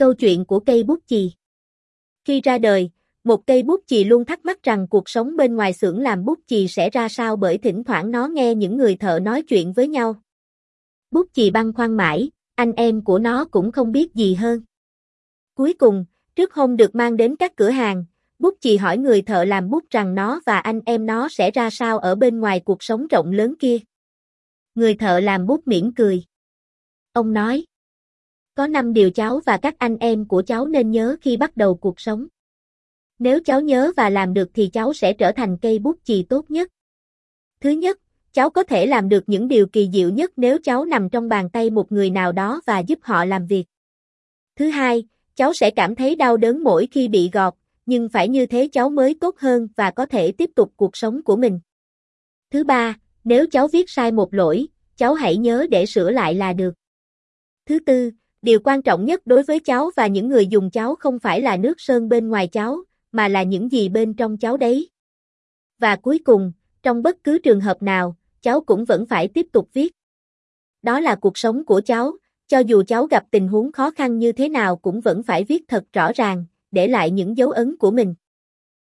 Câu chuyện của cây bút chì Khi ra đời, một cây bút chì luôn thắc mắc rằng cuộc sống bên ngoài xưởng làm bút chì sẽ ra sao bởi thỉnh thoảng nó nghe những người thợ nói chuyện với nhau. Bút chì băng khoăn mãi, anh em của nó cũng không biết gì hơn. Cuối cùng, trước hôm được mang đến các cửa hàng, bút chì hỏi người thợ làm bút rằng nó và anh em nó sẽ ra sao ở bên ngoài cuộc sống rộng lớn kia. Người thợ làm bút mỉm cười. Ông nói, có năm điều cháu và các anh em của cháu nên nhớ khi bắt đầu cuộc sống. Nếu cháu nhớ và làm được thì cháu sẽ trở thành cây bút chì tốt nhất. Thứ nhất, cháu có thể làm được những điều kỳ diệu nhất nếu cháu nằm trong bàn tay một người nào đó và giúp họ làm việc. Thứ hai, cháu sẽ cảm thấy đau đớn mỗi khi bị gọt, nhưng phải như thế cháu mới tốt hơn và có thể tiếp tục cuộc sống của mình. Thứ ba, nếu cháu viết sai một lỗi, cháu hãy nhớ để sửa lại là được. Thứ tư, điều quan trọng nhất đối với cháu và những người dùng cháu không phải là nước sơn bên ngoài cháu, mà là những gì bên trong cháu đấy. Và cuối cùng, trong bất cứ trường hợp nào, cháu cũng vẫn phải tiếp tục viết. Đó là cuộc sống của cháu, cho dù cháu gặp tình huống khó khăn như thế nào cũng vẫn phải viết thật rõ ràng, để lại những dấu ấn của mình.